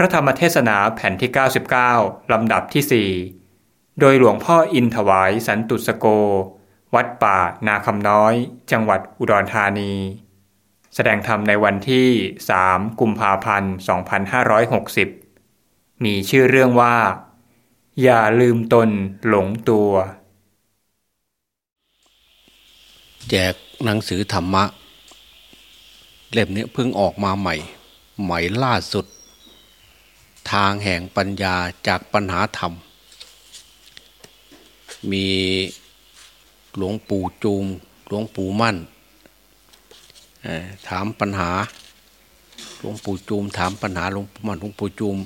ระธรรมเทศนาแผ่นที่ 99 ลำดับที่ 4 โดยหลวงพ่ออินถวายสันตุสโก วัดป่านาคำน้อย จังหวัดอุดรธานี แสดงธรรมในวันที่ 3 กุมภาพันธ์ 2560 มีชื่อเรื่องว่า อย่าลืมตนหลงตัว แจกหนังสือธรรมะ เล่มนี้เพิ่งออกมาใหม่ ใหม่ล่าสุด ทางแห่งปัญญาจากปัญหาธรรม มีหลวงปู่จูมหลวงปู่มั่น ถามปัญหาหลวงปู่จูม ถามปัญหาหลวงปู่มั่นหลวงปู่จูม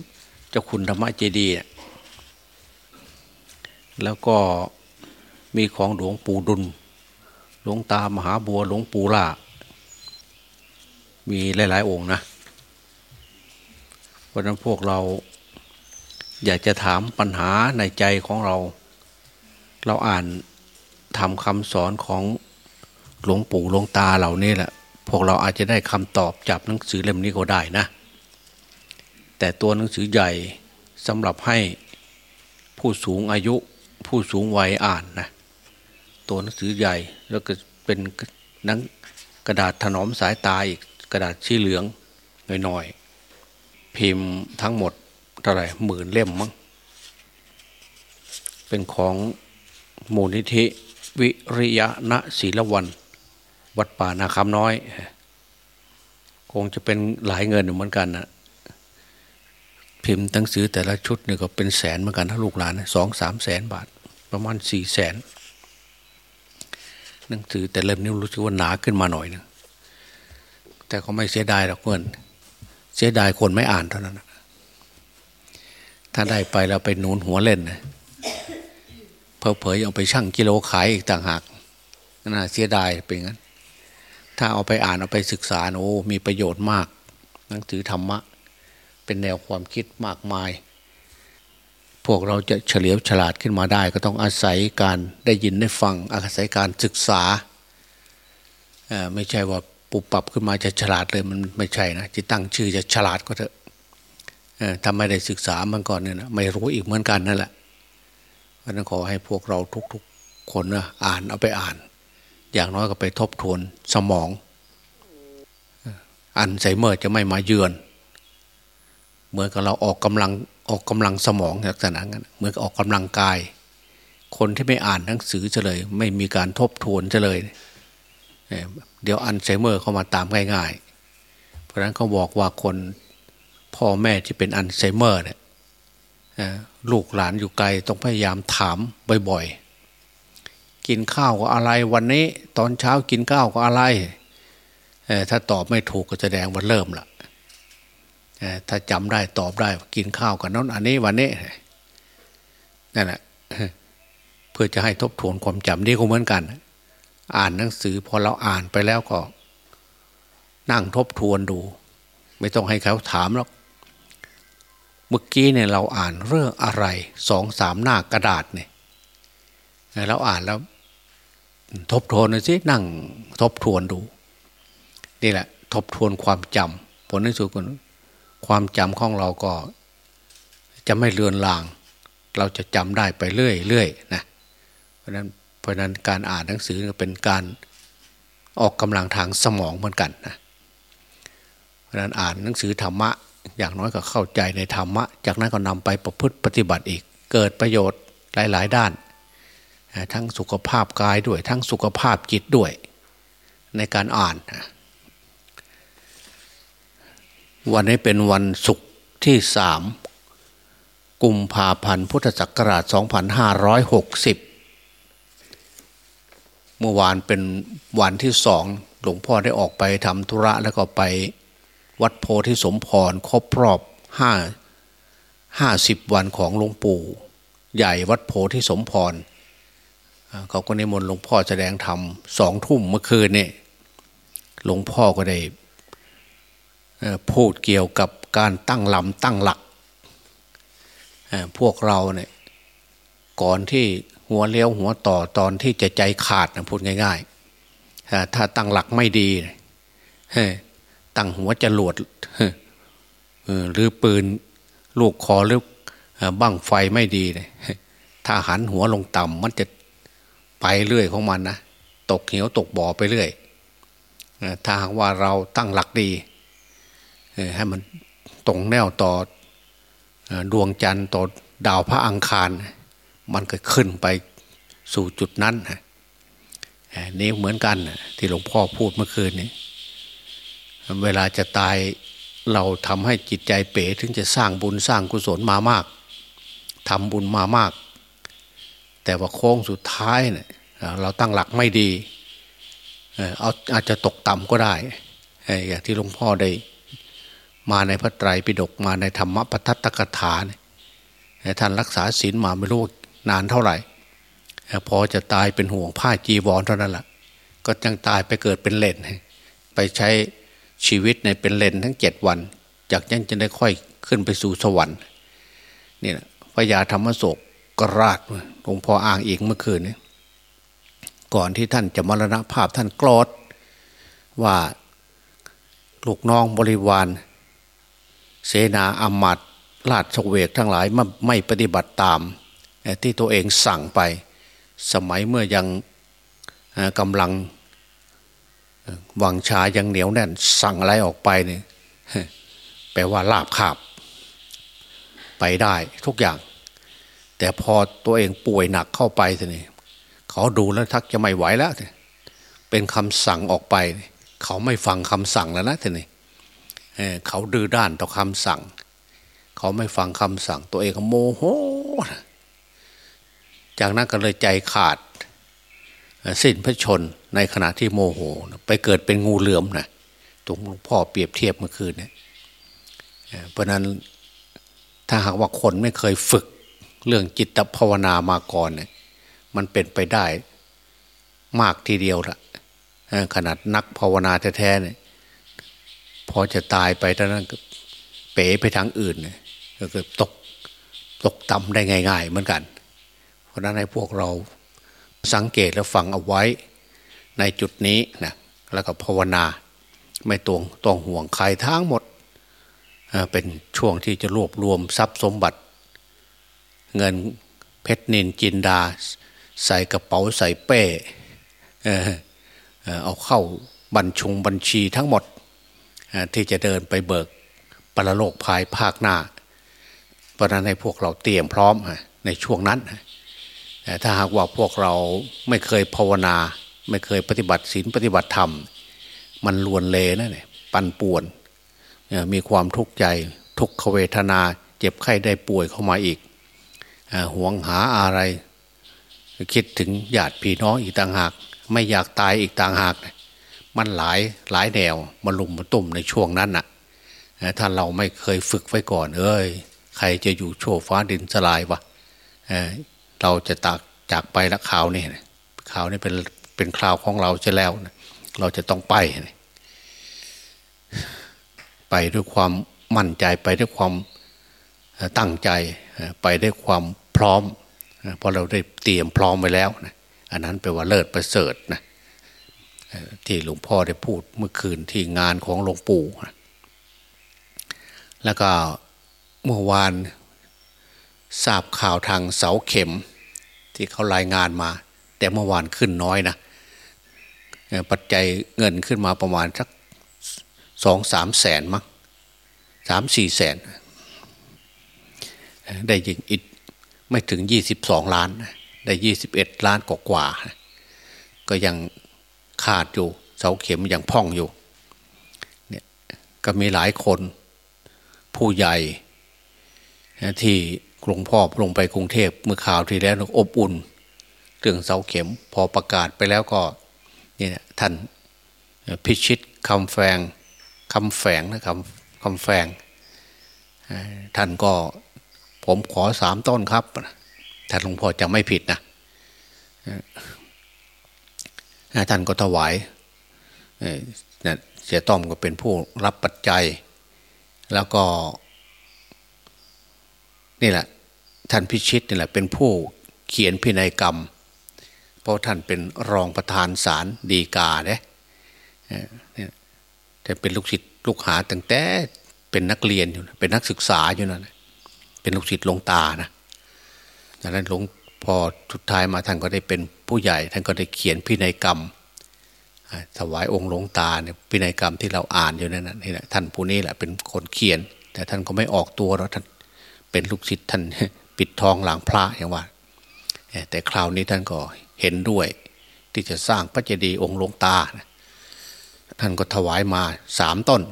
เจ้าคุณธรรมะเจดีย์แล้วก็มีของหลวงปู่ดุล หลวงตามหาบัวหลวงปู่ล่ามีหลาย ๆ องค์นะ ราะนั้นพวกเราอยากจะถามปัญหาในใจของเรา เราอ่านทำคำสอนของหลวงปู่หลวงตาเหล่านี้แหละ พวกเราอาจจะได้คำตอบจากหนังสือเล่มนี้ก็ได้นะ แต่ตัวหนังสือใหญ่สำหรับให้ผู้สูงอายุผู้สูงวัยอ่านนะตัวหนังสือใหญ่แล้วก็เป็นหนังกระดาษถนอมสายตาอีกกระดาษชี้เหลืองหน่อยๆ พิมพ์ทั้งหมดเท่าไหร่หมื่นเล่มมั้งเป็นของมูลนิธิวิริยะณศีลวัน วัดป่านาคำน้อย คงจะเป็นหลายเงินเหมือนกันนะพิมพ์หนังสือแต่ละชุดเนี่ยก็เป็นแสนเหมือนกันถ้าลูกหลานสองสามแสนบาท ประมาณสี่แสนหนังสือแต่เล่มนี้รู้สึกว่าหนาขึ้นมาหน่อยนึงแต่ก็ไม่เสียดายหรอกเงิน เสียดายคนไม่อ่านเท่านั้น ถ้าได้ไปเราไปนูนหัวเล่นนะเพอเผยเอาไปชั่งกิโลขายอีกต่างหากน่าเสียดายเป็นงั้น ถ้าเอาไปอ่านเอาไปศึกษาโอ้มีประโยชน์มาก หนังสือธรรมะ เป็นแนวความคิดมากมาย พวกเราจะเฉลียวฉลาดขึ้นมาได้ ก็ต้องอาศัยการได้ยินได้ฟังอาศัยการศึกษา ไม่ใช่ว่า ปุบปับขึ้นมาจะฉลาดเลยมันไม่ใช่นะจะตั้งชื่อจะฉลาดก็เถอะทำไม่ได้ศึกษามันก่อนเนี่ยนะไม่รู้อีกเหมือนกันนั่นแหละเพราะนั้นขอให้พวกเราทุกๆคนนะอ่านเอาไปอ่าน อย่างน้อยก็ไปทบทวนสมองอันไซเมอร์จะไม่มาเยือน เหมือนกับเราออกกำลังออกกำลังสมองลักษณะนั้นเหมือนกับออกกำลังกาย คนที่ไม่อ่านหนังสือจะเลย ไม่มีการทบทวนจะเลย เดี๋ยวอัลไซเมอร์เข้ามาตามง่ายๆ เพราะนั้นเขาบอกว่าคนพ่อแม่ที่เป็นอัลไซเมอร์เนี่ยลูกหลานอยู่ไกลต้องพยายามถามบ่อยๆ กินข้าวก็อะไรวันนี้ตอนเช้ากินข้าวก็อะไร ถ้าตอบไม่ถูกก็แสดงว่าเริ่มละถ้าจำได้ตอบได้กินข้าวกับน้องอันนี้วันนี้นั่นแหละเพื่อจะให้ทบทวนความจำนี่ก็เหมือนกัน อ่านหนังสือพอเราอ่านไปแล้วก็ นั่งทบทวนดู ไม่ต้องให้เขาถามหรอกเมื่อกี้เนี่ยเราอ่านเรื่องอะไรสองสามหน้ากระดาษเนี่ยเราอ่านแล้ว ทบทวนสินั่งทบทวนดู นี่แหละ ทบทวนความจำผลที่สุดก็ความจำของเราก็ จะไม่เลือนลาง เราจะจำได้ไปเรื่อยๆนะเพราะนั้น เพราะนั้นการอ่านหนังสือเป็นการออกกำลังทางสมองเหมือนกันนะเพราะนั้นอ่านหนังสือธรรมะ อย่างน้อยก็เข้าใจในธรรมะ จากนั้นก็นำไปประพฤติปฏิบัติอีก เกิดประโยชน์หลาย ๆ ด้าน ทั้งสุขภาพกายด้วย ทั้งสุขภาพจิตด้วย ในการอ่านวันนี้เป็นวันศุกร์ที่สามกุมภาพันธ์พุทธศักราช 2560 มื่อวานเป็นวันที่สองหลวงพ่อได้ออกไปทำธุระแล้วก็ไปวัดโพธิสมพรครบรอบห้าห้าสิบวันของหลวงปู่ ใหญ่วัดโพธิสมพรเขาก็นิมนต์หลวงพ่อแสดงธรรมสองทุ่มเมื่อคืนนี่หลวงพ่อก็ได้พูดเกี่ยวกับการตั้งลำตั้งหลัก พวกเราเนี่ยก่อนที่ หัวเลี้ยวหัวต่อตอนที่จะใจขาดนะพูดง่ายๆถ้าตั้งหลักไม่ดีตั้งหัวจรวดหรือปืนลูกคอหรือบั้งไฟไม่ดีเลยถ้าหันหัวลงต่ำมันจะไปเรื่อยของมันนะตกเหวตกบ่อไปเรื่อยถ้าหากว่าเราตั้งหลักดีให้มันตรงแนวต่อดวงจันทร์ต่อดาวพระอังคาร มันก็ขึ้นไปสู่จุดนั้นนี่เหมือนกันที่หลวงพ่อพูดเมื่อคืนนี้เวลาจะตายเราทำให้จิตใจเป๋ถึงจะสร้างบุญสร้างกุศลมามากทำบุญมามาก แต่ว่าโค้งสุดท้ายเนี่ยเราตั้งหลักไม่ดีเอาอาจจะตกต่ำก็ได้อย่างที่หลวงพ่อได้ มาในพระไตรปิฎกมาในธรรมปทัตตกถาเนี่ยท่านรักษาศีลมาไม่รู้ นานเท่าไหร่ พอจะตายเป็นห่วงผ้าจีวรเท่านั้นแหละก็ยังตายไปเกิดเป็นเลนไปใช้ชีวิตในเป็นเลนทั้งเจ็ดวัน จากนั้นจะได้ค่อยขึ้นไปสู่สวรรค์นี่นะพญาธรรมโศกกราดหลวงพ่ออ้างอีกเมื่อคืนนี้ก่อนที่ท่านจะมรณภาพท่านกรอดว่าลูกน้องบริวาร เสนาอามัดราชเวกทั้งหลายไม่ปฏิบัติตาม ที่ตัวเองสั่งไป สมัยเมื่อยังกำลังวังชายังเหนียวแน่น สั่งอะไรออกไปเนี่ยแปลว่าลาบขาบ ไปได้ทุกอย่าง แต่พอตัวเองป่วยหนักเข้าไปทีนี้เขาดูแล้วทักจะไม่ไหวแล้ว เป็นคำสั่งออกไป เขาไม่ฟังคำสั่งแล้วนะทีนี้เขาดื้อด้านต่อคำสั่ง เขาไม่ฟังคำสั่ง ตัวเองก็โมโห จากนั้นก็เลยใจขาด สิ้นพระชนในขณะที่โมโห ไปเกิดเป็นงูเหลือมนะตรงหลวงพ่อเปรียบเทียบเมื่อคืนเนี่ยเพราะนั้นถ้าหากว่าคนไม่เคยฝึกเรื่องจิตภาวนามาก่อนเนี่ยมันเป็นไปได้มากทีเดียวละขนาดนักภาวนาแท้ๆเนี่ยพอจะตายไปตอนนั้นเป๋ไปทางอื่นเนี่ยก็ตกตกต่ำได้ง่าย ๆ เหมือนกัน ราะนั้นให้พวกเราสังเกตและฟังเอาไว้ในจุดนี้นะแล้วก็ภาวนาไม่ตวงต้องห่วงใครทั้งหมด เป็นช่วงที่จะรวบรวมทรัพย์สมบัติ เงินเพชรนินจินดา ใส่กระเป๋าใส่เป้เอาเข้าบัญชงบัญชีทั้งหมด ที่จะเดินไปเบิกปรโลกภายภาคหน้า เพราะนั้นให้พวกเราเตรียมพร้อมในช่วงนั้น ถ้าหากว่าพวกเราไม่เคยภาวนา ไม่เคยปฏิบัติศีลปฏิบัติธรรม มันลวนเลนะเนี่ยปันป่วน มีความทุกข์ใจทุกขเวทนา เจ็บไข้ได้ป่วยเข้ามาอีกหวงหาอะไร คิดถึงญาติพี่น้องอีกต่างหาก ไม่อยากตายอีกต่างหาก มันหลายหลายแนวมาลุมมาตุ่มในช่วงนั้นน่ะถ้าเราไม่เคยฝึกไว้ก่อน เอ้ย ใครจะอยู่โชว์ฟ้าดินสลายวะ เราจะตากจากไปละข่าวนี่ข่าวนี่เป็นเป็นคราวของเราจะแล้วเราจะต้องไปไปด้วยความมั่นใจไปด้วยความตั้งใจไปด้วยความพร้อมเพราะเราได้เตรียมพร้อมไว้แล้วนะอันนั้นแปลว่าเลิศประเสริฐนะที่หลวงพ่อได้พูดเมื่อคืนที่งานของหลวงปู่นะแล้วก็เมื่อวาน ทราบข่าวทางเสาเข็ม ที่เขารายงานมา แต่เมื่อวานขึ้นน้อยนะปัจจัยเงินขึ้นมาประมาณสักสองสามแสนมั้งสามสี่แสน ได้ยิงอิดไม่ถึงยี่สิบสองล้าน ได้ยี่สิบเอ็ดล้านกว่ากว่าก็ยังขาดอยู่ เสาเข็มยังพ่องอยู่เนี่ยก็มีหลายคนผู้ใหญ่ที่ หลวงพ่อลงไปกรุงเทพเมื่อข่าวที่แล้วอบอุ่นเรื่องเสาเข็มพอประกาศไปแล้วก็นี่ยท่านพิชิตคำแฝงคำแฝงนะคำคำแฝงท่านก็ผมขอสามต้นครับถ้านหลวงพ่อจะไม่ผิดนะท่านก็ถวายเสียต้อมก็เป็นผู้รับปัจจัย แล้วก็ นี่แหละ ท่านพิชิตนี่แหละเป็นผู้เขียนพินัยกรรม เพราะท่านเป็นรองประธานศาลดีกาเนี่ยแต่เป็นลูกศิษย์ลูกหาตั้งแต่เป็นนักเรียนอยู่เป็นนักศึกษาอยู่นั่นเป็นลูกศิษย์หลวงตานะจากนั้นหลวงพอสุดท้ายมาท่านก็ได้เป็นผู้ใหญ่ ท่านก็ได้เขียนพินัยกรรมถวายองค์หลวงตาเนี่ยพินัยกรรมที่เราอ่านอยู่นั่นนี่แหละท่านผู้นี้แหละเป็นคนเขียน แต่ท่านก็ไม่ออกตัวแล้วท่านเป็นลูกศิษย์ท่าน ปิดทองหลังพระอย่างว่าแต่คราวนี้ท่านก็เห็นด้วย ที่จะสร้างพระเจดีย์องค์หลวงตา ท่านก็ถวายมาสามต้น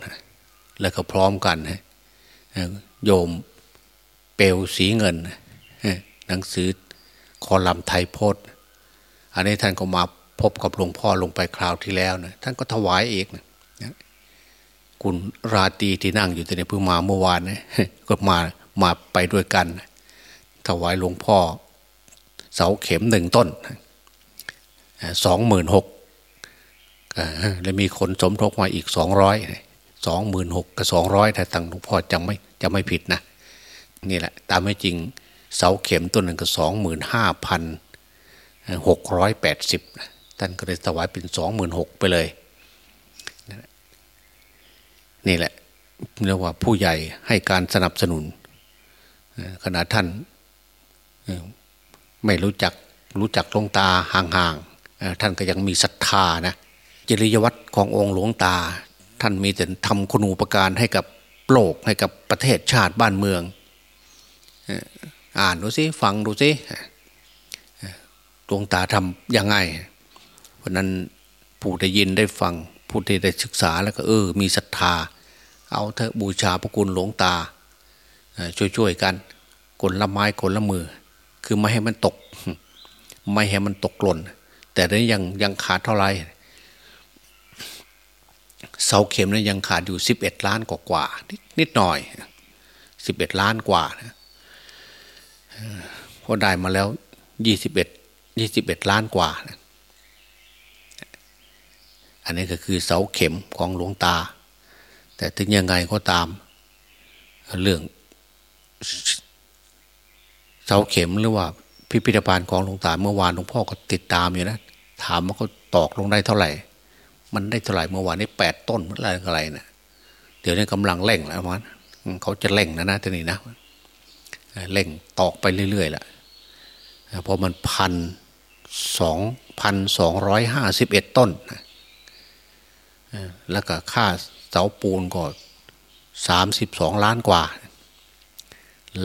แล้วก็พร้อมกันโยมเปลวสีเงิน หนังสือคอลัมไทยโพสอันนี้ท่านก็มาพบกับหลวงพ่อลงไปคราวที่แล้วนะท่านก็ถวายเองนะคุณราตีที่นั่งอยู่ต่ในเพิ่งมาเมื่อวานนะก็มามาไปด้วยกัน ถวายหลวงพ่อ เสาเข็มหนึ่งต้นสองหมื่นหกแล้วมีคนสมทบมาอีกสองร้อยสองหมื่นหกกับสองร้อยถ้าตั้งหลวงพ่อจำไม่จำไม่ผิดนะนี่แหละ ตามไม่จริงเสาเข็มต้นหนึ่งก็สองหมื่นห้าพันหกร้อยแปดสิบท่านก็เลยถวายเป็นสองหมื่นหกไปเลย นี่แหละเรียกว่าผู้ใหญ่ให้การสนับสนุนขณะท่าน ไม่รู้จักรู้จักหลวงตาห่างๆท่านก็ยังมีศรัทธานะจริยวัตรขององค์หลวงตา ท่านมีแต่ทำคุณูปการให้กับโลกให้กับประเทศชาติบ้านเมือง อ่านดูสิฟังดูสิดวงตาทำยังไงเพราะนั้นผู้ได้ยินได้ฟังผู้ที่ได้ศึกษาแล้วก็เออ มีศรัทธา เอาเถอะบูชาพระคุณหลวงตาช่วยๆกันคนละไม้คนละมือ คือไม่ให้มันตก ไม่ให้มันตกหล่น แต่นี้ยังยังขาดเท่าไหร่เสาเข็มนี่ยังขาดอยู่สิบเอ็ดล้านกว่ากว่านิดหน่อยสิบเอ็ดล้านกว่านะพอได้มาแล้วยี่สิบเอ็ดยี่สิบเอ็ดล้านกว่านะอันนี้ก็คือเสาเข็มของหลวงตา แต่ถึงยังไงก็ตาม เรื่อง เสาเข็มหรือว่าพิพิธภัณฑ์ของหลวงตาเมื่อวานหลวงพ่อก็ติดตามอยู่นะถามว่าเขาตอกลงได้เท่าไหร่ มันได้เท่าไหร่เมื่อวานนี้แปดต้นอะไรอะไรเนะเดี๋ยวนี้กำลังเร่งแล้วมันเขาจะเร่งนะนะทีนี้นะเร่งตอกไปเรื่อยๆแหละเพราะมันพันสองพันสองร้อยห้าสิบเอ็ดต้นแล้วก็ค่าเสาปูนก็สามสิบสองล้านกว่า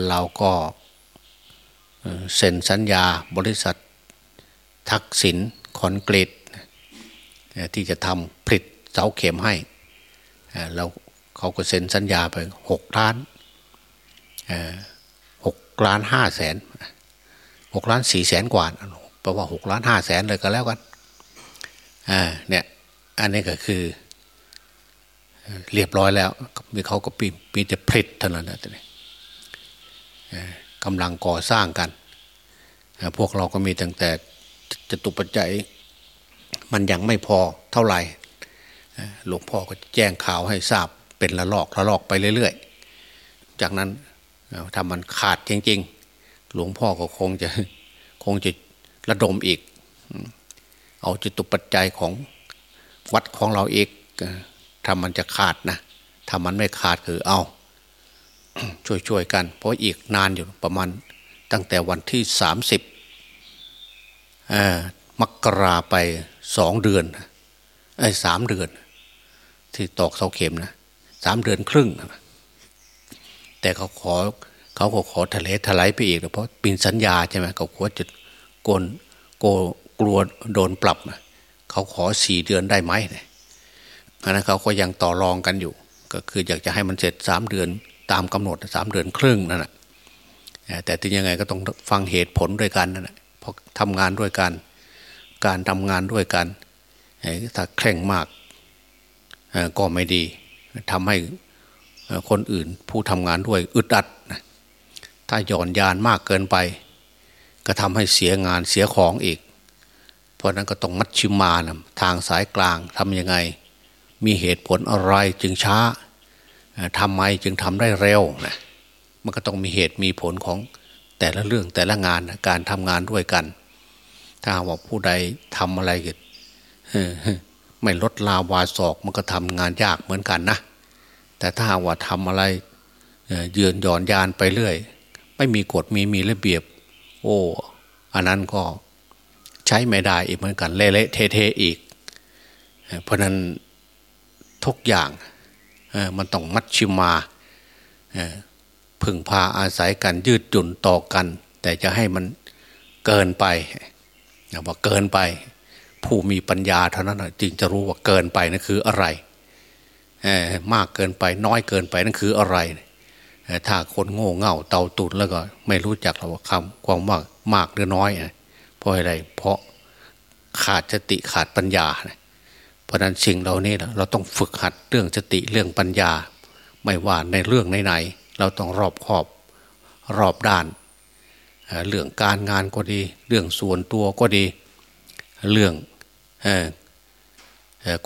เราก็ เซ็นสัญญาบริษัททักษิณคอนกรีตที่จะทำผลิตเสาเข็มให้เราเขาก็เซ็นสัญญาไปหกล้านหกล้านห้าแสนหกล้านสี่แสนกว่าแปลว่าหกล้านห้าแสนเลยก็แล้วกันอ่าเนี่ยอันนี้ก็คือเรียบร้อยแล้ว มีเขาก็ปีมีแต่ผลิตเท่านั้นนะทีนี้ กำลังก่อสร้างกัน พวกเราก็มีตั้งแต่จตุปัจจัยมันยังไม่พอเท่าไหร่หลวงพ่อก็แจ้งข่าวให้ทราบเป็นละลอกละลอกไปเรื่อยๆ จากนั้นถ้ามันขาดจริงๆ หลวงพ่อก็คงจะคงจะระดมอีก เอาจิตุปัจจัยของวัดของเราเอกถ้ามันจะขาดนะถ้ามันไม่ขาดคือเอา ช่วยๆกัน เพราะอีกนานอยู่ประมาณตั้งแต่วันที่สามสิบมกราไปสองเดือนไอ้สามเดือน ที่ตอกเสาเข็มนะสามเดือนครึ่งแต่เขาขอเขาก็ขอทะเลทลายไปอีกเพราะปีนสัญญาใช่ไหมเขาขอจะโกนโกกลัวโดนปรับเขาขอสี่เดือนได้ไหมเนี่ยอันนั้นเขาก็ยังต่อรองกันอยู่ ก็คืออยากจะให้มันเสร็จสามเดือน ตามกำหนดสามเดือนครึ่งนั่นแหละแต่ถึงยังไงก็ต้องฟังเหตุผลด้วยกันนั่นแหละเพราะทำงานด้วยกัน การทำงานด้วยกันถ้าแข่งมากก็ไม่ดีทำให้คนอื่นผู้ทำงานด้วยอึดอัด ถ้าหย่อนยานมากเกินไป ก็ทำให้เสียงานเสียของอีก เพราะนั้นก็ต้องมัดชิมานะทางสายกลางทำยังไง มีเหตุผลอะไรจึงช้า ทำไมจึงทำได้เร็วนะมันก็ต้องมีเหตุมีผลของแต่ละเรื่องแต่ละงานการทำงานด้วยกัน ถ้าว่าผู้ใดทำอะไรกิไม่ลดลาวาศอกมันก็ทำงานยากเหมือนกันนะแต่ถ้าว่าทำอะไรเยือนหย่อนยานไปเรื่อย ไม่มีกฎมีมีระเบียบ โอ้อันนั้นก็ใช้ไม่ได้อีกเหมือนกันเละเทะๆอีก เพราะนั้นทุกอย่าง มันต้องมัดชิมาพึ่งพาอาศัยกันยืดหยุ่นต่อกัน แต่จะให้มันเกินไปว่าเกินไป ผู้มีปัญญาเท่านั้นจึงจะรู้ว่าเกินไปนั่นคืออะไรมากเกินไปน้อยเกินไปนั่นคืออะไรถ้าคนโง่เง่าเตาตุนแล้วก็ ไม่รู้จักหรอกคำความมากมากหรือน้อยเพราะอะไรเพราะขาดสติขาดปัญญา เพราะนั้นสิ่งเหล่านี้เราต้องฝึกหัดเรื่องสติเรื่องปัญญา ไม่ว่าในเรื่องไหนๆเราต้องรอบคอบรอบด้าน เรื่องการงานก็ดี เรื่องส่วนตัวก็ดี เรื่อง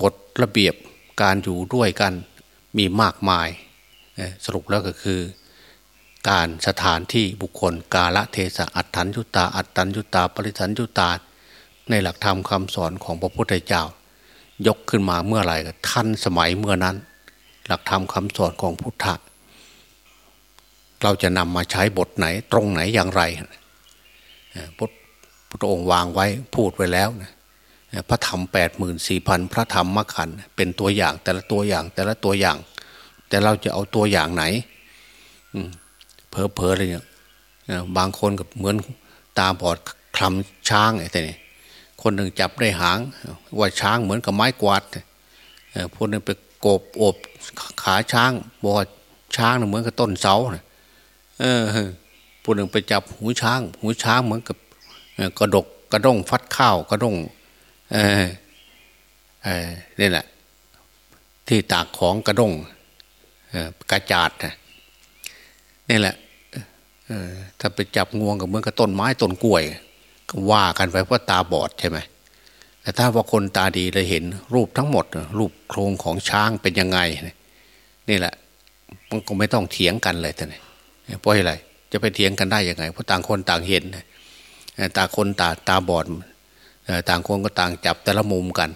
กฎระเบียบการอยู่ด้วยกันมีมากมาย สรุปแล้วก็คือ การสถานที่บุคคล กาละเทศะอัตถัญญุตา อัตตัญญุตา ปริสัญญุตา ในหลักธรรมคำสอนของพระพุทธเจ้า ยกขึ้นมาเมื่อไหร่ท่านสมัยเมื่อนั้น หลักธรรมคำสอนของพุทธะเราจะนำมาใช้บทไหนตรงไหนอย่างไรพุทธองค์วางไว้พูดไว้แล้วนะพระธรรมแปดหมื่นสี่พันพระธรรมมขันเป็นตัวอย่างแต่ละตัวอย่างแต่ละตัวอย่าง แต่เราจะเอาตัวอย่างไหนเพอเพอเลยเนี่ยบางคนกับเหมือนตาบอดคลำช้างไอ้แต่นี่ คนหนึ่งจับได้หาง ว่าช้างเหมือนกับไม้กวาดคนหนึ่งไปโกบโอบขาช้างบอกช้างเหมือนกับต้นเสาเออคนหนึ่งไปจับหูช้าง หูช้างเหมือนกับกระดกกระด้งฟัดข้าวกระด้งเออเออนี่แหละ ที่ตากของกระด้งกระจาดนี่แหละถ้าไปจับงวงกับเหมือนกับต้นไม้ต้นกล้วย ว่ากันไปเพราะตาบอดใช่ไหมแต่ถ้าว่าคนตาดีเลยเห็นรูปทั้งหมด รูปโครงของช้างเป็นยังไง นี่แหละ มันก็ไม่ต้องเถียงกันเลยท่านเพราะอะไรจะไปเถียงกันได้ยังไงเพราะต่างคนต่างเห็นตาคนตาตาบอดต่างคนก็ต่างจับแต่ละมุมกัน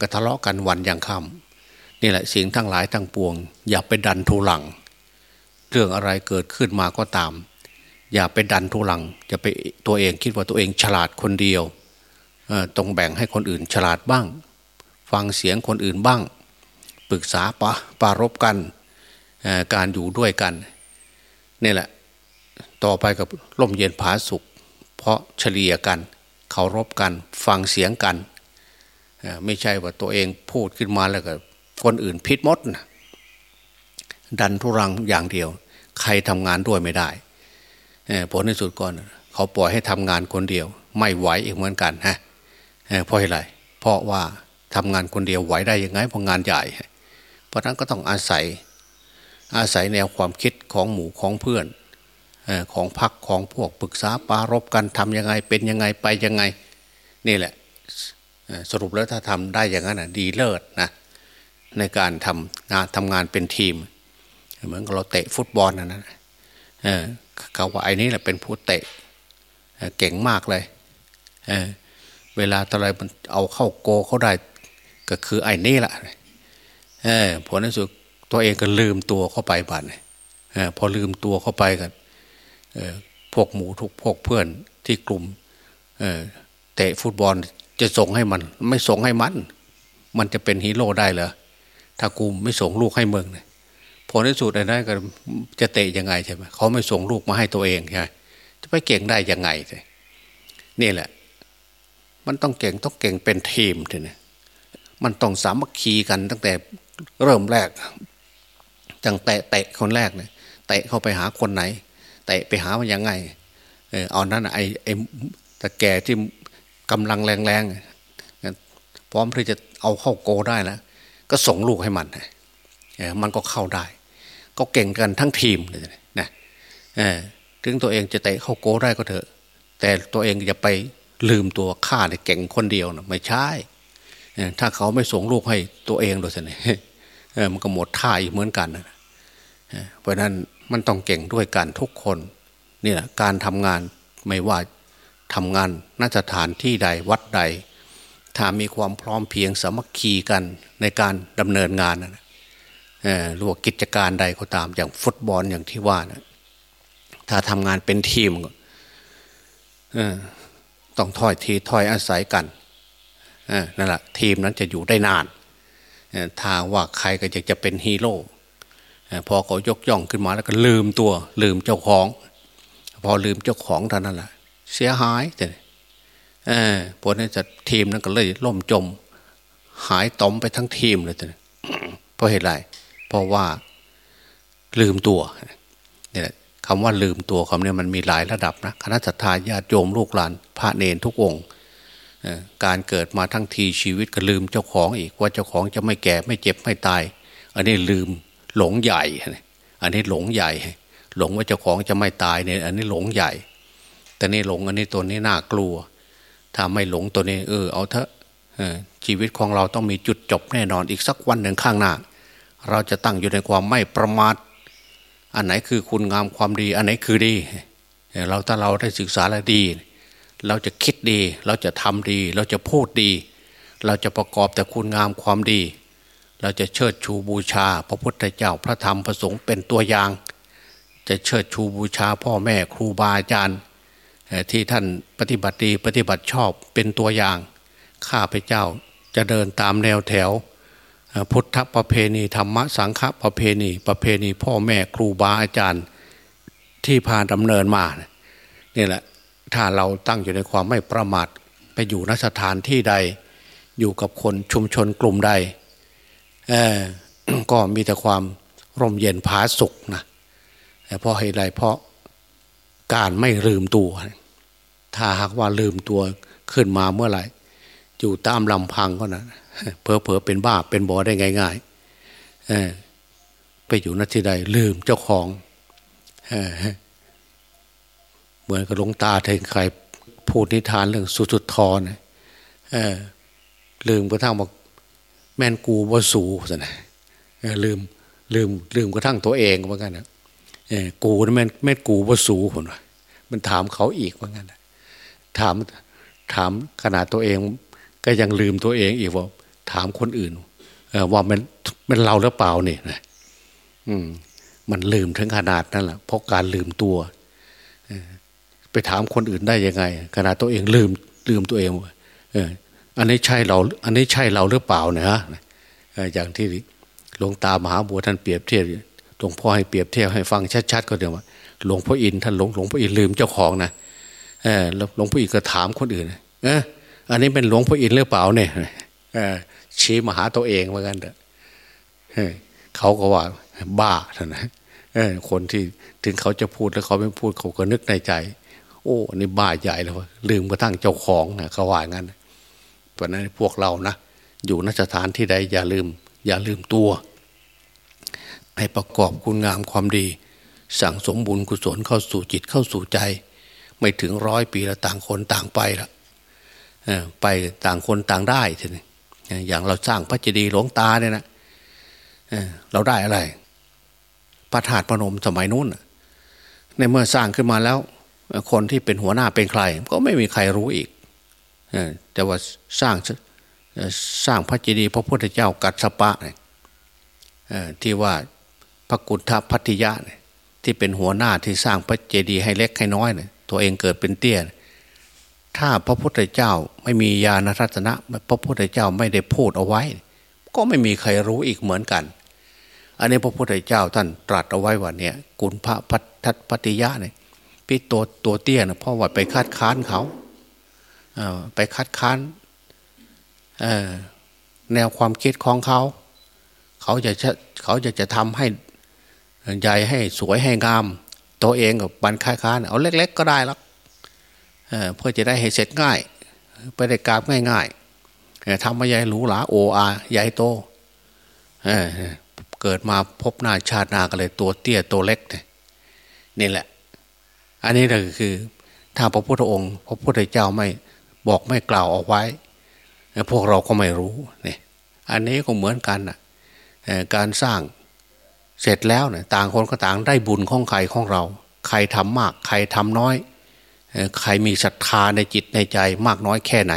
ก็ทะเลาะกันวันยังค่ำนี่แหละสิ่งทั้งหลายทั้งปวง อย่าไปดันทุลัง เรื่องอะไรเกิดขึ้นมาก็ตาม อย่าไปดันทุลังจะไปตัวเองคิดว่าตัวเองฉลาดคนเดียวต้องแบ่งให้คนอื่นฉลาดบ้าง ฟังเสียงคนอื่นบ้าง ปรึกษาปะปารบกันการอยู่ด้วยกันนี่แหละ ต่อไปกับร่มเย็นผาสุข เพราะเฉลี่ยกันเคารพกัน ฟังเสียงกันไม่ใช่ว่าตัวเองพูดขึ้นมาแล้วก็คนอื่นพิษมดนะดันทุรังอย่างเดียว ใครทำงานด้วยไม่ได้ ผลในสุดก่อน เขาปล่อยให้ทำงานคนเดียว ไม่ไหวอีกเหมือนกันฮะเพราะอะไรเพราะว่าทำงานคนเดียวไหวได้ยังไงเพราะงานใหญ่ เพราะนั้นก็ต้องอาศัยอาศัยแนวความคิดของหมู่ของเพื่อนของพักของพวกปรึกษาปารบกันทำยังไงเป็นยังไงไปยังไง นี่แหละสรุปแล้วถ้าทำได้อย่างนั้นดีเลิศนะในการทำงานทำงานเป็นทีม เหมือนเราเตะฟุตบอลนะนะ เขาว่าไอ้นี้แหละเป็นผู้เตะเก่งมากเลยเเวลาตะไรมันเอาเข้าโกเขาได้ก็คือไอ้นี่แหละผลในสุดตัวเองก็ลืมตัวเข้าไปบัดพอลืมตัวเข้าไปกันพวกหมูทุกพวกเพื่อนที่กลุ่มเตะฟุตบอลจะส่งให้มัน ไม่ส่งให้มัน มันจะเป็นฮีโร่ได้เหรอถ้ากูไม่ส่งลูกให้เมืองเนี่ย ผลที่สุดไอ้นั่นก็จะเตะยังไงใช่ไหมเขาไม่ส่งลูกมาให้ตัวเองใช่ไหมจะไปเก่งได้ยังไงนี่แหละ มันต้องเก่งต้องเก่งเป็นทีมทีนี้มันต้องสามัคคีกันตั้งแต่เริ่มแรกจังเตะเตะคนแรกเนี่ยเตะเข้าไปหาคนไหนเตะไปหามันยังไงเออเอานั้นไอ้ไอ้ตะแก่ที่กำลังแรงๆพร้อมที่จะเอาเข้าโกได้แล้วก็ส่งลูกให้มันเออมันก็เข้าได้ ก็เก่งกันทั้งทีมเลยนะถึงตัวเองจะเตะเข้าโกได้ก็เถอะ แต่ตัวเองจะไปลืมตัวข้าเนี่ยเก่งคนเดียวนะไม่ใช่ถ้าเขาไม่ส่งลูกให้ตัวเองโดยเฉพาะมันก็หมดท่าอีกเหมือนกันนะเพราะนั้นมันต้องเก่งด้วยกันทุกคนนี่แหละการทำงานไม่ว่าทำงานน่าจะฐานที่ใดวัดใด ถ้ามีความพร้อมเพียงสามัคคีกันในการดำเนินงานนะ หรือว่ากิจการใดก็ตามอย่างฟุตบอลอย่างที่ว่านะถ้าทำงานเป็นทีมต้องถ้อยทีถ้อยอาศัยกันนั่นแหละทีมนั้นจะอยู่ได้นานถ้าว่าใครก็อยากจะเป็นฮีโร่พอเขายกย่องขึ้นมาแล้วก็ลืมตัว ลืมเจ้าของ พอลืมเจ้าของเท่านั้นแหละเสียหายแต่เออพวกนั้นจะทีมนั้นก็เลยล่มจม หายต้มไปทั้งทีมเลยแต่เพราะเหตุไร เพราะว่าลืมตัวนี่ยคำว่าลืมตัวคำนี้มันมีหลายระดับนะคณะสัตยาญาติโยมลูกหลานพระเนนทุกองค์การเกิดมาทั้งทีชีวิตก็ลืมเจ้าของอีกว่าเจ้าของจะไม่แก่ไม่เจ็บไม่ตาย อันนี้ลืมหลงใหญ่ อันนี้หลงใหญ่ หลงว่าเจ้าของจะไม่ตายเนี่ยอันนี้หลงใหญ่ แต่นี่หลงอันนี้ตัวนี้น่ากลัว ถ้าไม่หลงตัวนี้ เออเอาเถอะชีวิตของเราต้องมีจุดจบแน่นอนอีกสักวันหนึ่งข้างหน้า เราจะตั้งอยู่ในความไม่ประมาทอันไหนคือคุณงามความดี อันไหนคือดี เราถ้าเราได้ศึกษาแล้วดี เราจะคิดดี เราจะทำดี เราจะพูดดี เราจะประกอบแต่คุณงามความดี เราจะเชิดชูบูชา พระพุทธเจ้าพระธรรมพระสงฆ์เป็นตัวอย่าง จะเชิดชูบูชาพ่อแม่ครูบาอาจารย์ที่ท่านปฏิบัติดีปฏิบัติชอบเป็นตัวอย่าง ข้าพเจ้าจะเดินตามแนวแถว พุทธประเพณีธรรมสังฆประเพณี ประเพณีพ่อแม่ครูบาอาจารย์ที่พาดำเนินมานี่แหละถ้าเราตั้งอยู่ในความไม่ประมาทไปอยู่นสถานที่ใด อยู่กับคนชุมชนกลุ่มใดก็มีแต่ความร่มเย็นผาสุกนะเพราะเหตุไรเพราะการไม่ลืมตัว ถ้าหากว่าลืมตัวขึ้นมาเมื่อไหร่ อยู่ตามลำพังก็นะ เพอเพอเป็นบ้าเป็นบอได้ง่ายๆไปอยู่นัที่ใดลืมเจ้าของเหมือนกับหลวงตาเทงใครพูดนิทานเรื่องสุสุดทอนลืมกระทั่งบอกแม่นกูว่าสูสนะลืมลืมลืมกระทั่งตัวเองเหมือนกันนะกูนั่นแม่นแม่นกูว่าสูคนมันถามเขาอีกเหมือนกันถามถามขนาดตัวเอง ก็ยังลืมตัวเองอีกว่า ถามคนอื่นว่ามันมันเราหรือเปล่าเนี่ยนะอืมมันลืมถึงขนาดนั้นแหละเพราะการลืมตัวไปถามคนอื่นได้ยังไงขณะตัวเองลืมลืมตัวเองเอออันนี้ใช่เรา อันนี้ใช่เราหรือเปล่านะฮะอย่างที่หลวงตามหาบัวท่านเปรียบเทียบหลวงพ่อให้เปรียบเทียบให้ฟังชัดๆก็เดี๋ยวว่าหลวงพ่ออินท่านหลวงหลวงพ่ออินลืมเจ้าของนะเออหลวงพ่ออินก็ถามคนอื่นเอออันนี้เป็นหลวงพ่ออินหรือเปล่าเนี่ย ชี้มาหาตัวเองเหมือนกันเถอะเขาก็ว่าบ้าท่านนะคนที่ถึงเขาจะพูดแล้วเขาไม่พูดเขาก็นึกในใจ โอ้นี่บ้าใหญ่แล้วลืมกระทั่งเจ้าของนะเขาว่างั้นเพราะนั้นพวกเรานะอยู่นสถานที่ใดอย่าลืม อย่าลืมตัว ให้ประกอบคุณงามความดี สั่งสมบุญกุศลเข้าสู่จิตเข้าสู่ใจ ไม่ถึงร้อยปีแล้วต่างคนต่างไปละไปต่างคนต่างได้ทีนี้ อย่างเราสร้างพระเจดีย์หลวงตาเนี่ยนะเราได้อะไรพระธาตุพนมสมัยนู้นในเมื่อสร้างขึ้นมาแล้ว คนที่เป็นหัวหน้าเป็นใคร ก็ไม่มีใครรู้อีกแต่ว่าสร้างสร้างพระเจดีย์พระพุทธเจ้ากัสปะที่ว่าพระกุฏพัทยะที่เป็นหัวหน้าที่สร้างพระเจดีย์ให้เล็กให้น้อย ตัวเองเกิดเป็นเตี้ย ถ้าพระพุทธเจ้าไม่มีญาณทัศนะ พระพุทธเจ้าไม่ได้พูดเอาไว้ ก็ไม่มีใครรู้อีกเหมือนกัน อันนี้พระพุทธเจ้าท่านตรัสเอาไว้ว่าเนี่ย กุลพระพัทธปฏิยะเนี่ยพี่ตัวตัวเตี้ยนะเพราะว่าไปคัดค้านเขาไปคัดค้านแนวความคิดของเขา เขาจะเขาจะจะทำให้ใหญ่ให้สวยให้งาม ตัวเองกับบันค้าค้านเอาเล็ก ๆ ก็ได้แล้ว เพื่อจะได้ให้เสร็จง่าย ไปได้กราบง่ายๆทำมาใหญ่หรูหราโออาใหญ่โตเกิดมาพบหน้าชาตินากันเลยตัวเตี้ยตัวเล็กนี่แหละ อันนี้ก็คือ ถ้าพระพุทธองค์ พระพุทธเจ้าไม่บอกไม่กล่าวออกไว้ พวกเราก็ไม่รู้นี่อันนี้ก็เหมือนกันนะการสร้างเสร็จแล้วเนี่ยต่างคนก็ต่างได้บุญของใครของเรา ใครทำมาก ใครทำน้อย ใครมีศรัทธาในจิตในใจมากน้อยแค่ไหน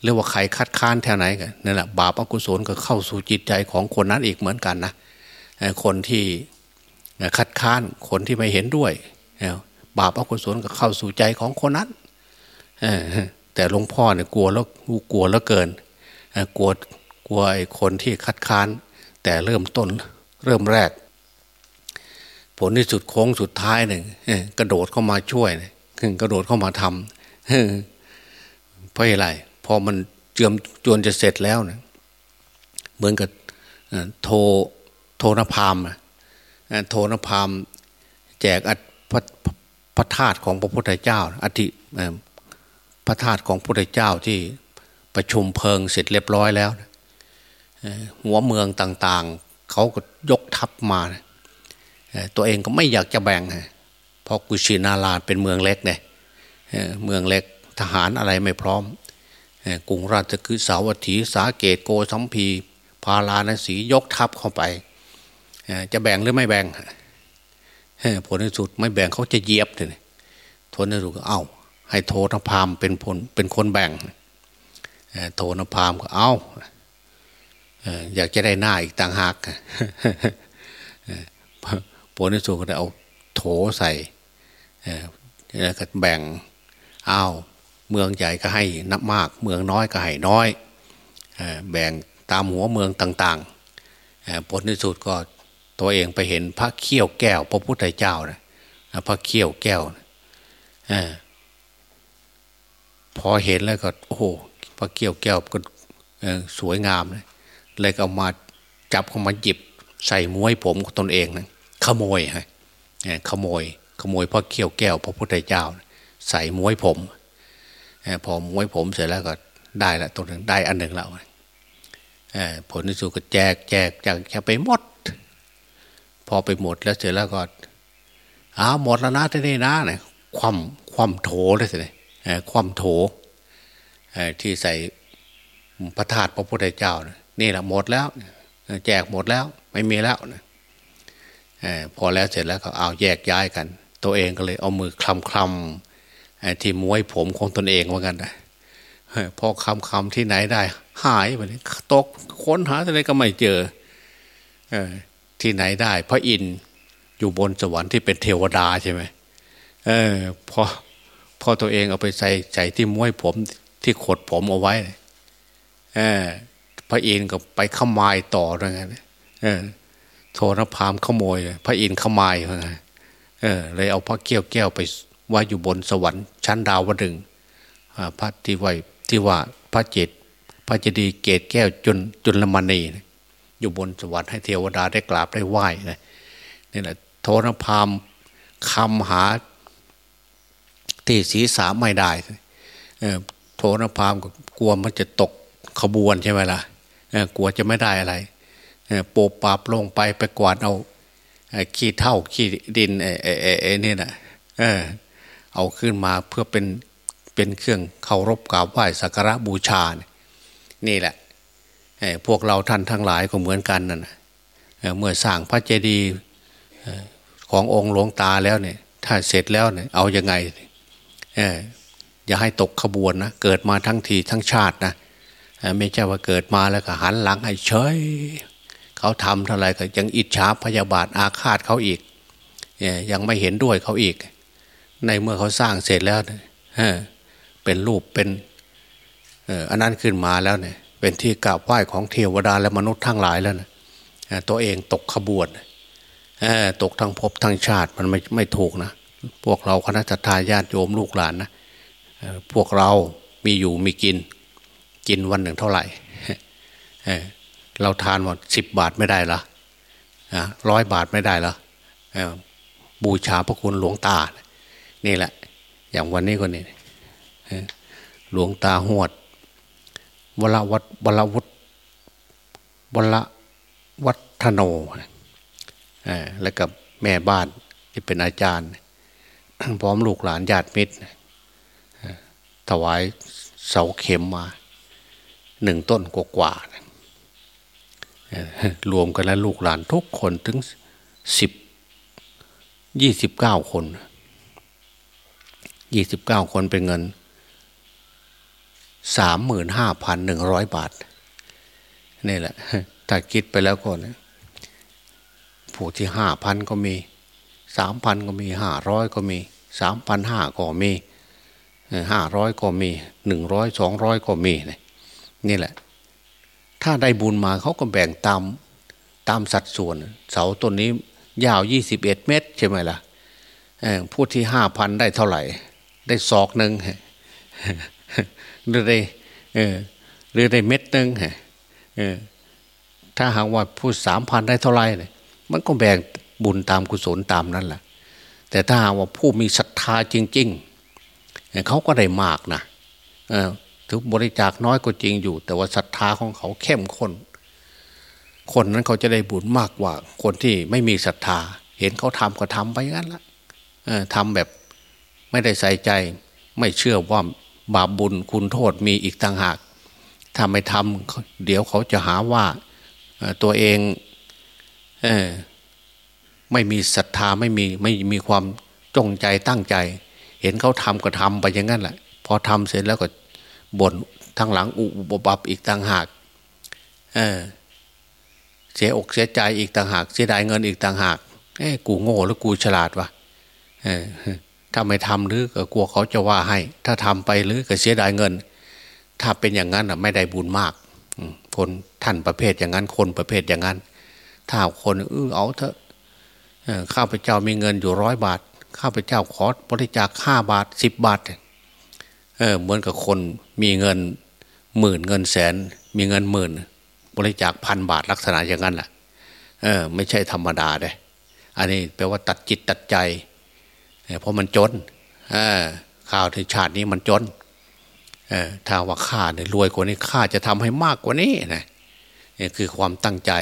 หรือว่าใครคัดค้านแท่ไหนกันนั่นแหละบาปอกุศลก็เข้าสู่จิตใจของคนนั้นอีกเหมือนกันนะคนที่คัดค้านคนที่ไม่เห็นด้วย บาปอกุศลก็เข้าสู่ใจของคนนั้นแต่หลวงพ่อเนี่ยกลัวแล้วกลัวแล้วเกินกลัวกลัวไอ้คนที่คัดค้าน แต่เริ่มต้นเริ่มแรก ผลที่สุดโค้งสุดท้ายหนึ่งกระโดดเข้ามาช่วยเนี่ย กระโดดเข้ามาทำเพราะอะไรพอมันเจือมจวนจะเสร็จแล้วเนะเหมือนกับโทโทนพามโทนพามแจกพระพระธาตุของพระพุทธเจ้าอธิพระธาตุของพระพุทธเจ้าที่ประชุมเพลิงเสร็จเรียบร้อยแล้วหัวเมืองต่าง ๆเขาก็ยกทัพมา ตัวเองก็ไม่อยากจะแบ่ง เพราะกุชินาราเป็นเมืองเล็กเนี่ยเมืองเล็กทหารอะไรไม่พร้อมกรุงราชคือสาวัตถีสาเกตโกสัมพีพาลานสียกทัพเข้าไป จะแบ่งหรือไม่แบ่งผลในสุดไม่แบ่งเขาจะเยียบเลยทนในสุดก็เอา้า ให้โทนพามเป็นผลเป็นคนแบ่งโทนพามก็เอาอยากจะได้หน้าอีกต่างหากผลในสุดก็ได้เอาโถใส่ แล้วก็แบ่งเอาเมืองใหญ่ก็ให้นับมาก เมืองน้อยก็ให้น้อยแบ่งตามหัวเมืองต่างๆผลในสุดก็ตัวเองไปเห็นพระเขี้ยวแก้ว พระพุทธเจ้านะพระเขี้ยวแก้วนะพอเห็นแล้วก็โอ้โหพระเขี้ยวแก้วก็สวยงามเลยเลยก็เอามาจับเข้ามาหยิบใส่ม้วยผมของตนเองนะขโมยฮะขโมย ขโมยพระเขี้ยวแก้วพระพุทธเจ้า ใส่ม้วยผมพอม้วยผมเสร็จแล้วก็ได้ละตัวหนึ่งได้อันหนึ่งแล้วผลที่สุดก็แจกแจกแจกแค่ไปหมด พอไปหมดแล้วเสร็จแล้วก็อ้าหมดแล้วนะที่นี่นะเนี่ยคว่ำคว่ำโถเลยสิคว่ำโถที่ใส่พระธาตุพระพุทธเจ้านี่แหละหมดแล้ว แจกหมดแล้วไม่มีแล้วนะพอแล้วเสร็จแล้วก็เอาแยกย้ายกัน ตัวเองก็เลยเอามือคลำคลำที่ม้วยผมของตนเองว่ากันนะพอคำคำที่ไหนได้ หายไปเลยตกค้นหาอะไรก็ไม่เจอที่ไหนได้ พระอินทร์อยู่บนสวรรค์ที่เป็นเทวดาใช่ไหมเออพอพอตัวเองเอาไปใส่ใส่ที่ม้วยผมที่ขดผมเอาไว้เออพระอินทร์ก็ไปขมายต่ออะไรเงี้ยเออโทรพามขโมย พระอินทร์ขมาย เออเลยเอาพระเกี้ยวแก้วไปว่าอยู่บนสวรรค์ชั้นดาวดึงพระที่ไวที่ว่าพระเจดพระเจดีเกตแก้วจนจุลมณีอยู่บนสวรรค์ให้เทวดาได้กราบได้ไหว้นี่แหละโทรพามคำหาที่ศีรษะไม่ได้โทรพามกลัวมันจะตกขบวนใช่ไหมล่ะกลัวจะไม่ได้อะไรโปบปาบลงไปไปกวาดเอา ขี้เท่าขี้ดินเอ้นี่นะเอาขึ้นมาเพื่อเป็นเป็นเครื่องเคารพกราบไหว้สักการะบูชา นี่แหละพวกเราท่านทั้งหลายก็เหมือนกันนั่นเมื่อสร้างพระเจดีย์ขององค์หลวงตาแล้วเนี่ย ถ้าเสร็จแล้วเนี่ยเอาอยัางไงอย่าให้ตกขบวนนะเกิดมาทั้งทีทั้งชาตินะไม่ใช่ว่าเกิดมาแล้วก็หันหลังให้เฉย เขาทำเท่าไรก็ยังอิจฉาพยาบาทอาฆาตเขาอีกยังไม่เห็นด้วยเขาอีก ในเมื่อเขาสร้างเสร็จแล้วเป็นรูปเป็นอันนั้นขึ้นมาแล้วเนี่ย เป็นที่กราบไหว้ของเทวดาและมนุษย์ทั้งหลายแล้วนะตัวเองตกขบวนตกทั้งภพทั้งชาติมันไม่ไม่ถูกนะพวกเราคณะทาญาติโยมลูกหลานนะพวกเรามีอยู่มีกิน กินวันหนึ่งเท่าไหร่ เราทานหมดสิบบาทไม่ได้หรอร้อยบาทไม่ได้หรอบูชาพระคุณหลวงตา นี่แหละ อย่างวันนี้คนนี้หลวงตาหวดวรวัดวรวุฒวรวัฒโนแล้วกับแม่บ้านที่เป็นอาจารย์ พร้อมลูกหลานญาติมิตรถวายเสาเข็มมาหนึ่งต้นกว่า รวมกันแล้วลูกหลานทุกคนถึงสิบยี่สิบเก้าคนยี่สิบเก้าคนเป็นเงินสามหมื่นห้าพันหนึ่งร้อยบาทนี่แหละถ้าคิดไปแล้วก็นะผู้ที่ห้าพันก็มีสามพันก็มีห้าร้อยก็มีสามพันห้าก็มีห้าร้อยก็มีหนึ่งร้อยสองร้อยก็มีนี่แหละ ถ้าได้บุญมาเขาก็แบ่งตามตามสัดส่วน เสาต้นนี้ยาวยี่สิบเอ็ดเมตร ใช่ไหมล่ะผู้ที่ห้าพันได้เท่าไหร่ ได้ศอกหนึ่งหรือได้หรือได้เม็ดหนึ่งถ้าหากว่าผู้สามพันได้เท่าไหร่เนี่ยมันก็แบ่งบุญตามกุศลตามนั้นแหละแต่ถ้าหากว่าผู้มีศรัทธาจริง ๆ เขาก็ได้มากนะ ถึงบริจาคน้อยก็จริงอยู่ แต่ว่าศรัทธาของเขาเข้มข้นคนนั้นเขาจะได้บุญมากกว่า คนที่ไม่มีศรัทธา เห็นเขาทำก็ทำไปงั้นละทำแบบไม่ได้ใส่ใจ ไม่เชื่อว่าบาปบุญคุณโทษมีอีกต่างหากถ้าไม่ทำเดี๋ยวเขาจะหาว่าตัวเองเออไม่มีศรัทธาไม่มีไม่มีความจงใจตั้งใจ เห็นเขาทำก็ทำไปอย่างนั้นแหละพอทำเสร็จแล้วก็ บ่นทั้งหลังอุบบับอีกต่างหากเออเสียอกเสียใจอีกต่างหาก เสียดายเงินอีกต่างหากเอ้กูโง่แล้วกูฉลาดวะเออถ้าไม่ทำหรือก็กลัวเขาจะว่าให้ ถ้าทำไปหรือก็เสียดายเงิน ถ้าเป็นอย่างนั้นอะไม่ได้บุญมากคนท่านประเภทอย่างนั้น คนประเภทอย่างนั้น ถ้าคนเออเอาเถอะข้าพเจ้ามีเงินอยู่ร้อยบาท ข้าพเจ้าขอบริจาคห้าบาทสิบบาท เออเหมือนกับคนมีเงินหมื่นเงินแสน มีเงินหมื่น บริจาคพันบาทลักษณะอย่างนั้นแหละเออ ไม่ใช่ธรรมดาเลยอันนี้แปลว่าตัดจิตตัดใจเพราะมันจนข่าวในชาตินี้มันจนถ้าว่าข้าเนี่ยรวยกว่านี้ข้าจะทำให้มากกว่านี้นะนี่คือความตั้งใจ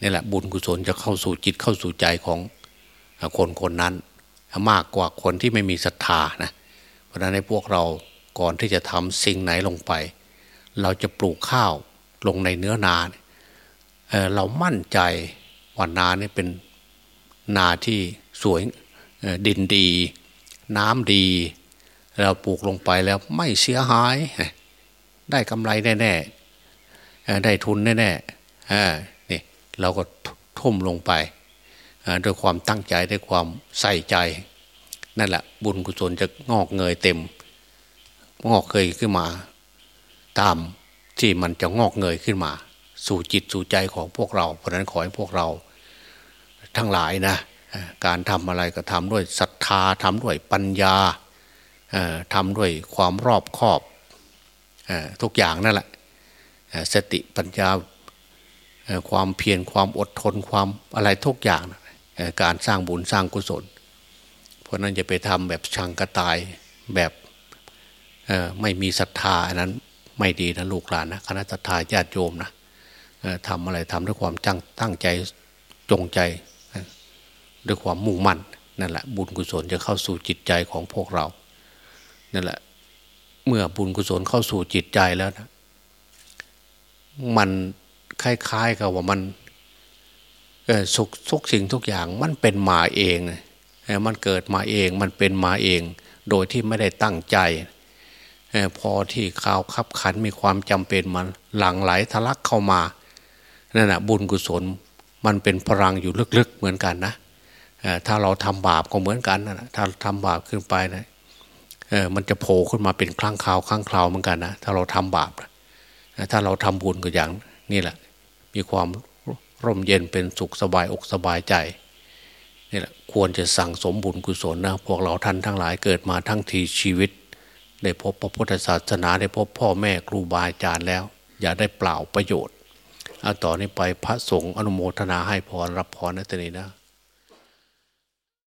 นี่แหละ บุญกุศลจะเข้าสู่จิตเข้าสู่ใจของคนคนนั้น มากกว่าคนที่ไม่มีศรัทธานะ เพราะฉะนั้นในพวกเรา ก่อนที่จะทำสิ่งไหนลงไป เราจะปลูกข้าวลงในเนื้อนาเเรามั่นใจว่านานี่เป็นนาที่สวยดินดี น้ำดี เราปลูกลงไปแล้วไม่เสียหาย ได้กำไรแน่ๆได้ทุนแน่ๆนี่เราก็ทุ่มลงไปด้วยความตั้งใจด้วยความใส่ใจ นั่นแหละบุญกุศลจะงอกเงยเต็ม งอกเงยขึ้นมา ตามที่มันจะงอกเงยขึ้นมา สู่จิตสู่ใจของพวกเรา เพราะนั้นขอให้พวกเรา ทั้งหลายนะการทำอะไรก็ทำด้วยศรัทธาทำด้วยปัญญาทำด้วยความรอบคอบทุกอย่างนั่นแหละสติปัญญาความเพียรความอดทนความอะไรทุกอย่างการสร้างบุญสร้างกุศล เพราะนั้นจะไปทำแบบชังกระตายแบบ ไม่มีศรัทธาอันนั้นไม่ดีนะลูกหลานนะคณะศรัทธาญาติโยมนะทำอะไรทำด้วยความตั้งตั้งใจจงใจด้วยความมุ่งมั่นนั่นแหละบุญกุศลจะเข้าสู่จิตใจของพวกเรานั่นแหละ เมื่อบุญกุศลเข้าสู่จิตใจแล้วนะมันคล้ายๆกับว่ามันสุขทุกสิ่งทุกอย่างมันเป็นมาเอง มันเกิดมาเองมันเป็นมาเอง โดยที่ไม่ได้ตั้งใจ พอที่ข่าวคับขันมีความจำเป็นมันหลั่งไหลทะลักเข้ามานั่นแหะบุญกุศลมันเป็นพลังอยู่ลึกๆเหมือนกันนะถ้าเราทำบาปก็เหมือนกันนะถ้าทำบาปขึ้นไปนะเออมันจะโผล่ขึ้นมาเป็นครั้งคราวครั้งคราวเหมือนกันนะถ้าเราทำบาปถ้าเราทำบุญก็อย่างนี่แหละ มีความร่มเย็นเป็นสุขสบายอกสบายใจนี่แหละควรจะสั่งสมบุญกุศลนะพวกเราท่านทั้งหลายเกิดมาทั้งทีชีวิต ได้พบพระพุทธศาสนาได้พบพ่อแม่ครูบาอาจารย์แล้ว อย่าได้เปล่าประโยชน์เอาต่อนนี้ไปพระสงฆ์อนุโมทนาให้พรรับพรนะตนี้นะ